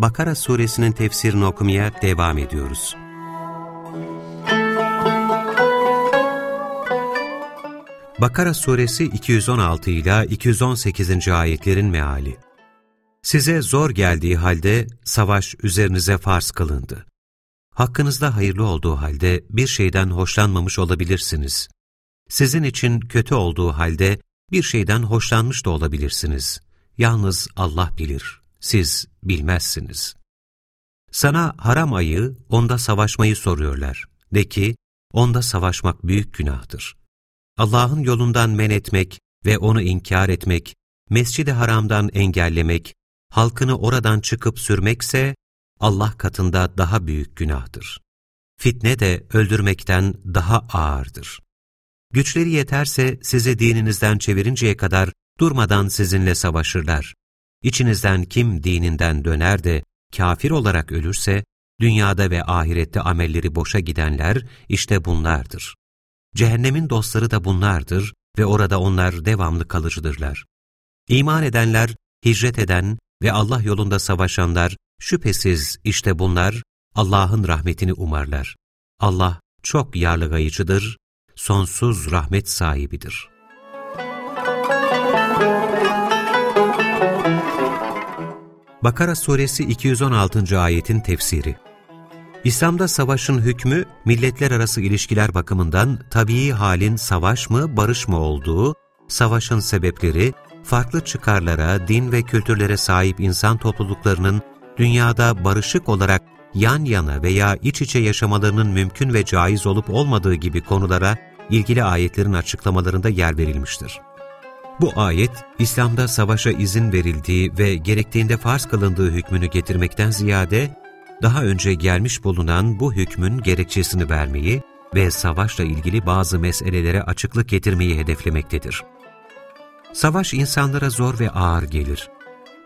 Bakara suresinin tefsirini okumaya devam ediyoruz. Bakara suresi 216 ila 218. ayetlerin meali. Size zor geldiği halde savaş üzerinize farz kılındı. Hakkınızda hayırlı olduğu halde bir şeyden hoşlanmamış olabilirsiniz. Sizin için kötü olduğu halde bir şeyden hoşlanmış da olabilirsiniz. Yalnız Allah bilir, siz bilmezsiniz. Sana haram ayı, onda savaşmayı soruyorlar. De ki, onda savaşmak büyük günahtır. Allah'ın yolundan men etmek ve onu inkar etmek, mescidi haramdan engellemek, halkını oradan çıkıp sürmekse, Allah katında daha büyük günahtır. Fitne de öldürmekten daha ağırdır. Güçleri yeterse sizi dininizden çevirinceye kadar durmadan sizinle savaşırlar. İçinizden kim dininden döner de kafir olarak ölürse, dünyada ve ahirette amelleri boşa gidenler işte bunlardır. Cehennemin dostları da bunlardır ve orada onlar devamlı kalıcıdırlar. İman edenler, hicret eden ve Allah yolunda savaşanlar, şüphesiz işte bunlar Allah'ın rahmetini umarlar. Allah çok yarlıgayıcıdır, sonsuz rahmet sahibidir. Bakara Suresi 216. ayetin tefsiri İslam'da savaşın hükmü, milletler arası ilişkiler bakımından tabii halin savaş mı, barış mı olduğu, savaşın sebepleri, farklı çıkarlara, din ve kültürlere sahip insan topluluklarının dünyada barışık olarak yan yana veya iç içe yaşamalarının mümkün ve caiz olup olmadığı gibi konulara ilgili ayetlerin açıklamalarında yer verilmiştir. Bu ayet, İslam'da savaşa izin verildiği ve gerektiğinde farz kılındığı hükmünü getirmekten ziyade, daha önce gelmiş bulunan bu hükmün gerekçesini vermeyi ve savaşla ilgili bazı meselelere açıklık getirmeyi hedeflemektedir. Savaş insanlara zor ve ağır gelir.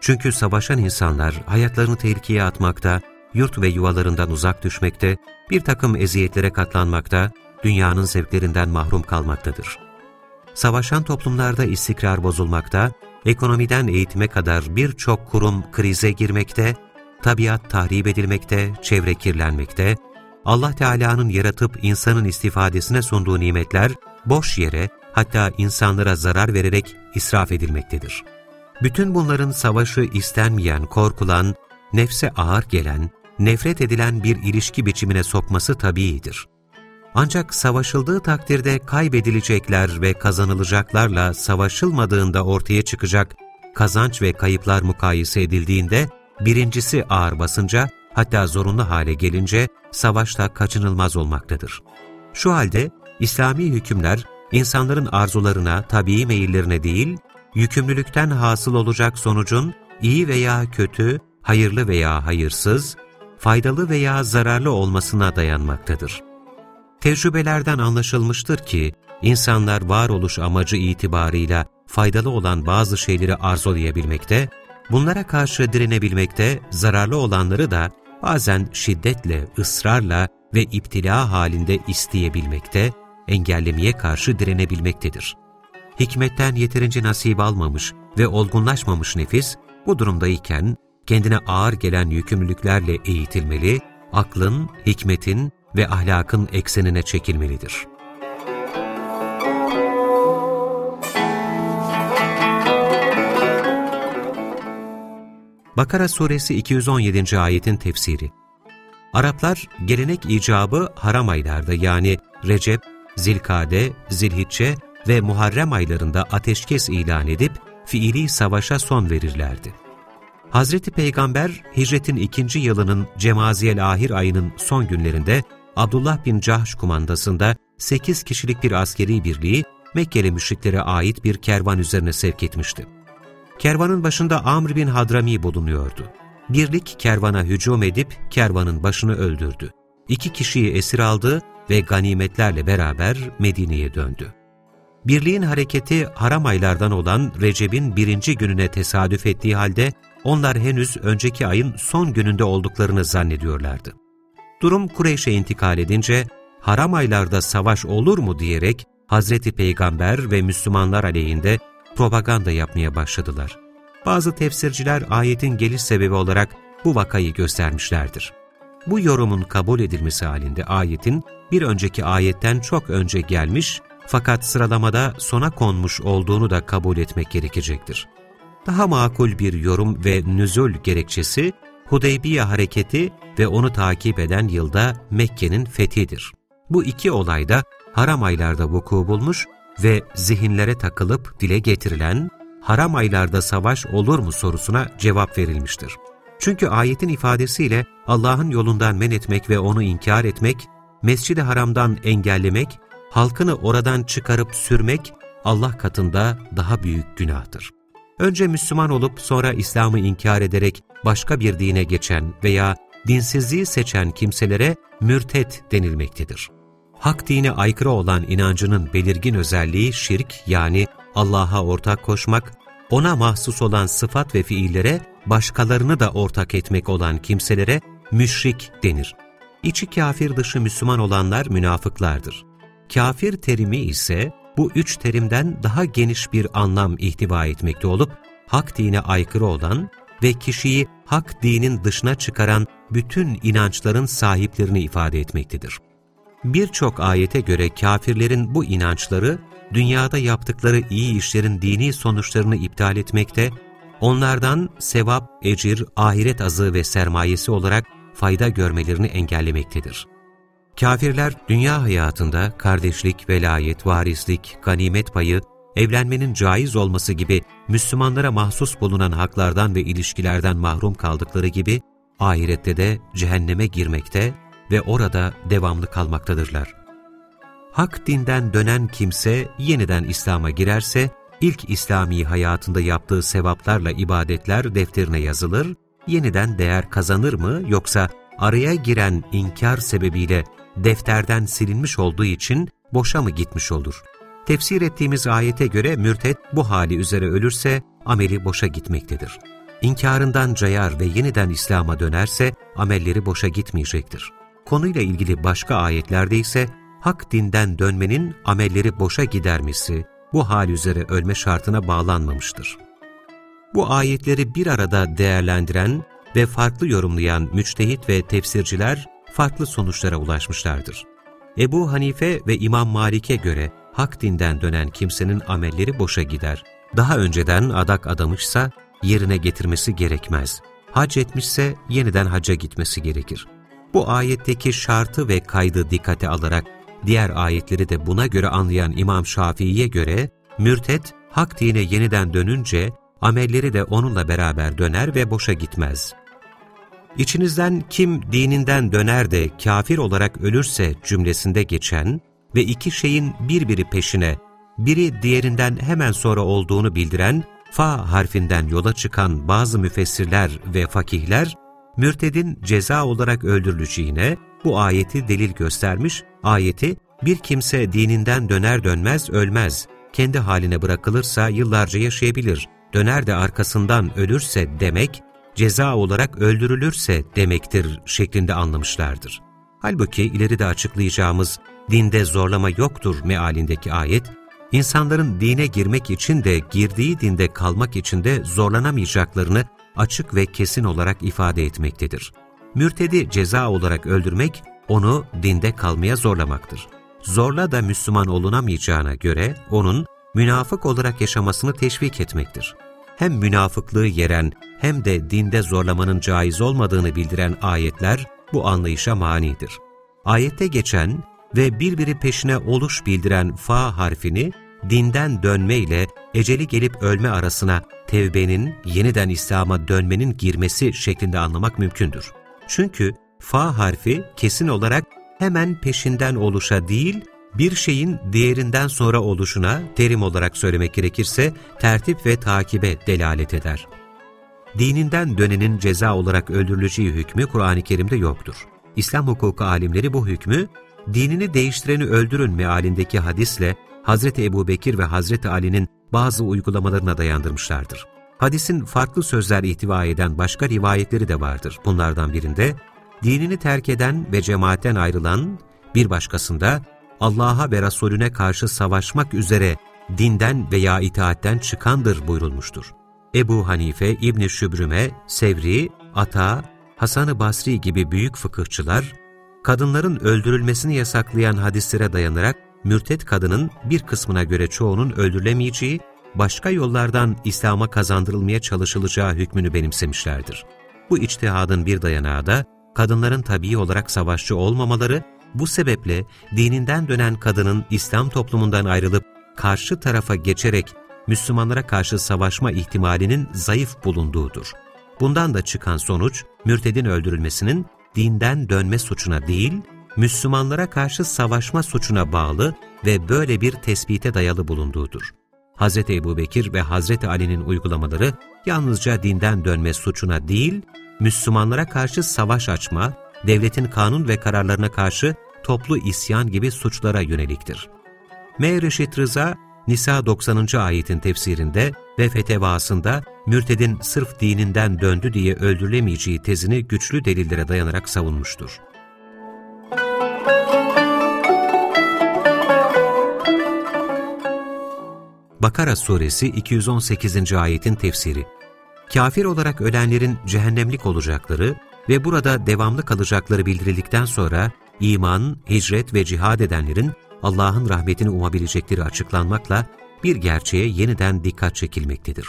Çünkü savaşan insanlar hayatlarını tehlikeye atmakta, yurt ve yuvalarından uzak düşmekte, bir takım eziyetlere katlanmakta, dünyanın zevklerinden mahrum kalmaktadır. Savaşan toplumlarda istikrar bozulmakta, ekonomiden eğitime kadar birçok kurum krize girmekte, tabiat tahrip edilmekte, çevre kirlenmekte, Allah Teala'nın yaratıp insanın istifadesine sunduğu nimetler boş yere hatta insanlara zarar vererek israf edilmektedir. Bütün bunların savaşı istenmeyen, korkulan, nefse ağır gelen, nefret edilen bir ilişki biçimine sokması tabiidir. Ancak savaşıldığı takdirde kaybedilecekler ve kazanılacaklarla savaşılmadığında ortaya çıkacak kazanç ve kayıplar mukayese edildiğinde birincisi ağır basınca hatta zorunlu hale gelince savaşta kaçınılmaz olmaktadır. Şu halde İslami hükümler insanların arzularına, tabii meyillerine değil, yükümlülükten hasıl olacak sonucun iyi veya kötü, hayırlı veya hayırsız, faydalı veya zararlı olmasına dayanmaktadır. Tecrübelerden anlaşılmıştır ki, insanlar varoluş amacı itibarıyla faydalı olan bazı şeyleri arzulayabilmekte, bunlara karşı direnebilmekte, zararlı olanları da bazen şiddetle, ısrarla ve iptila halinde isteyebilmekte, engellemeye karşı direnebilmektedir. Hikmetten yeterince nasip almamış ve olgunlaşmamış nefis, bu durumdayken kendine ağır gelen yükümlülüklerle eğitilmeli, aklın, hikmetin ve ahlakın eksenine çekilmelidir. Bakara Suresi 217. ayetin tefsiri Araplar gelenek icabı haram aylarda yani Recep, Zilkade, Zilhicce ve Muharrem aylarında ateşkes ilan edip fiili savaşa son verirlerdi. Hazreti Peygamber hicretin ikinci yılının Cemaziyel Ahir ayının son günlerinde Abdullah bin Cahş kumandasında 8 kişilik bir askeri birliği Mekkeli müşriklere ait bir kervan üzerine sevk etmişti. Kervanın başında Amr bin Hadrami bulunuyordu. birlik kervana hücum edip kervanın başını öldürdü. İki kişiyi esir aldı ve ganimetlerle beraber Medine'ye döndü. Birliğin hareketi haram aylardan olan Recep'in birinci gününe tesadüf ettiği halde onlar henüz önceki ayın son gününde olduklarını zannediyorlardı. Durum Kureyş'e intikal edince haram aylarda savaş olur mu diyerek Hazreti Peygamber ve Müslümanlar aleyhinde propaganda yapmaya başladılar. Bazı tefsirciler ayetin geliş sebebi olarak bu vakayı göstermişlerdir. Bu yorumun kabul edilmesi halinde ayetin bir önceki ayetten çok önce gelmiş fakat sıralamada sona konmuş olduğunu da kabul etmek gerekecektir. Daha makul bir yorum ve nüzul gerekçesi Hudeybiye hareketi ve onu takip eden yılda Mekke'nin fethidir. Bu iki olayda haram aylarda vuku bulmuş ve zihinlere takılıp dile getirilen haram aylarda savaş olur mu sorusuna cevap verilmiştir. Çünkü ayetin ifadesiyle Allah'ın yolundan men etmek ve onu inkar etmek, mescid-i haramdan engellemek, halkını oradan çıkarıp sürmek Allah katında daha büyük günahtır. Önce Müslüman olup sonra İslam'ı inkar ederek başka bir dine geçen veya dinsizliği seçen kimselere mürtet denilmektedir. Hak dine aykırı olan inancının belirgin özelliği şirk yani Allah'a ortak koşmak, ona mahsus olan sıfat ve fiillere başkalarını da ortak etmek olan kimselere müşrik denir. İçi kafir dışı Müslüman olanlar münafıklardır. Kafir terimi ise bu üç terimden daha geniş bir anlam ihtiva etmekte olup, hak dine aykırı olan ve kişiyi hak dinin dışına çıkaran bütün inançların sahiplerini ifade etmektedir. Birçok ayete göre kafirlerin bu inançları, dünyada yaptıkları iyi işlerin dini sonuçlarını iptal etmekte, onlardan sevap, ecir, ahiret azı ve sermayesi olarak fayda görmelerini engellemektedir. Kafirler dünya hayatında kardeşlik, velayet, varislik, ganimet payı, evlenmenin caiz olması gibi Müslümanlara mahsus bulunan haklardan ve ilişkilerden mahrum kaldıkları gibi, ahirette de cehenneme girmekte ve orada devamlı kalmaktadırlar. Hak dinden dönen kimse yeniden İslam'a girerse, ilk İslami hayatında yaptığı sevaplarla ibadetler defterine yazılır, yeniden değer kazanır mı yoksa araya giren inkar sebebiyle defterden silinmiş olduğu için boşa mı gitmiş olur? Tefsir ettiğimiz ayete göre mürted bu hali üzere ölürse ameli boşa gitmektedir. İnkarından cayar ve yeniden İslam'a dönerse amelleri boşa gitmeyecektir. Konuyla ilgili başka ayetlerde ise hak dinden dönmenin amelleri boşa gidermesi bu hal üzere ölme şartına bağlanmamıştır. Bu ayetleri bir arada değerlendiren ve farklı yorumlayan müçtehit ve tefsirciler farklı sonuçlara ulaşmışlardır. Ebu Hanife ve İmam Malik'e göre hak dinden dönen kimsenin amelleri boşa gider. Daha önceden adak adamışsa yerine getirmesi gerekmez. Hac etmişse yeniden hacca gitmesi gerekir. Bu ayetteki şartı ve kaydı dikkate alarak diğer ayetleri de buna göre anlayan İmam Şafii'ye göre mürtet hak dine yeniden dönünce amelleri de onunla beraber döner ve boşa gitmez. İçinizden kim dininden döner de kafir olarak ölürse cümlesinde geçen ve iki şeyin birbiri peşine, biri diğerinden hemen sonra olduğunu bildiren fa harfinden yola çıkan bazı müfessirler ve fakihler, mürtedin ceza olarak öldürüleceğine bu ayeti delil göstermiş, ayeti bir kimse dininden döner dönmez ölmez, kendi haline bırakılırsa yıllarca yaşayabilir, döner de arkasından ölürse demek, ceza olarak öldürülürse demektir şeklinde anlamışlardır. Halbuki ileride açıklayacağımız dinde zorlama yoktur mealindeki ayet, insanların dine girmek için de girdiği dinde kalmak için de zorlanamayacaklarını açık ve kesin olarak ifade etmektedir. Mürtedi ceza olarak öldürmek, onu dinde kalmaya zorlamaktır. Zorla da Müslüman olunamayacağına göre onun münafık olarak yaşamasını teşvik etmektir. Hem münafıklığı yeren hem de dinde zorlamanın caiz olmadığını bildiren ayetler bu anlayışa manidir. Ayette geçen ve birbiri peşine oluş bildiren fa harfini dinden dönme ile eceli gelip ölme arasına tevbenin, yeniden İslam'a dönmenin girmesi şeklinde anlamak mümkündür. Çünkü fa harfi kesin olarak hemen peşinden oluşa değil, bir şeyin diğerinden sonra oluşuna, terim olarak söylemek gerekirse, tertip ve takibe delalet eder. Dininden dönenin ceza olarak öldürüleceği hükmü Kur'an-ı Kerim'de yoktur. İslam hukuku alimleri bu hükmü, dinini değiştireni öldürün mealindeki hadisle Hazreti Ebu Bekir ve Hazreti Ali'nin bazı uygulamalarına dayandırmışlardır. Hadisin farklı sözler ihtiva eden başka rivayetleri de vardır. Bunlardan birinde, dinini terk eden ve cemaatten ayrılan, bir başkasında Allah'a ve Resulüne karşı savaşmak üzere dinden veya itaatten çıkandır buyurulmuştur. Ebu Hanife, İbn-i Şübrüme, Sevri, Ata, Hasan-ı Basri gibi büyük fıkıhçılar, kadınların öldürülmesini yasaklayan hadislere dayanarak mürtet kadının bir kısmına göre çoğunun öldürülemeyeceği, başka yollardan İslam'a kazandırılmaya çalışılacağı hükmünü benimsemişlerdir. Bu içtihadın bir dayanağı da kadınların tabii olarak savaşçı olmamaları, bu sebeple dininden dönen kadının İslam toplumundan ayrılıp karşı tarafa geçerek Müslümanlara karşı savaşma ihtimalinin zayıf bulunduğudur. Bundan da çıkan sonuç, mürtedin öldürülmesinin dinden dönme suçuna değil, Müslümanlara karşı savaşma suçuna bağlı ve böyle bir tespite dayalı bulunduğudur. Hz. Ebu Bekir ve Hz. Ali'nin uygulamaları yalnızca dinden dönme suçuna değil, Müslümanlara karşı savaş açma, devletin kanun ve kararlarına karşı toplu isyan gibi suçlara yöneliktir. M. Reşit Rıza, Nisa 90. ayetin tefsirinde ve fetevasında mürtedin sırf dininden döndü diye öldürülemeyeceği tezini güçlü delillere dayanarak savunmuştur. Bakara Suresi 218. ayetin tefsiri Kafir olarak ölenlerin cehennemlik olacakları ve burada devamlı kalacakları bildirildikten sonra iman, hicret ve cihad edenlerin Allah'ın rahmetini umabilecekleri açıklanmakla bir gerçeğe yeniden dikkat çekilmektedir.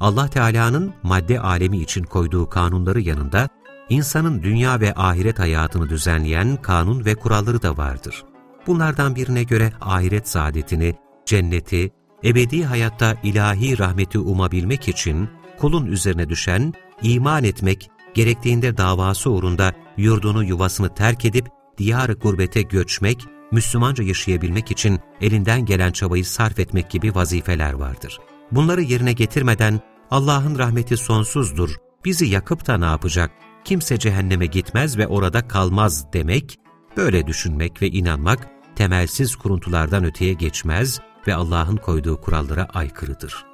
Allah Teala'nın madde alemi için koyduğu kanunları yanında, insanın dünya ve ahiret hayatını düzenleyen kanun ve kuralları da vardır. Bunlardan birine göre ahiret saadetini, cenneti, ebedi hayatta ilahi rahmeti umabilmek için kulun üzerine düşen, iman etmek, gerektiğinde davası uğrunda yurdunu yuvasını terk edip diyar gurbete göçmek, Müslümanca yaşayabilmek için elinden gelen çabayı sarf etmek gibi vazifeler vardır. Bunları yerine getirmeden Allah'ın rahmeti sonsuzdur, bizi yakıp da ne yapacak, kimse cehenneme gitmez ve orada kalmaz demek, böyle düşünmek ve inanmak temelsiz kuruntulardan öteye geçmez ve Allah'ın koyduğu kurallara aykırıdır.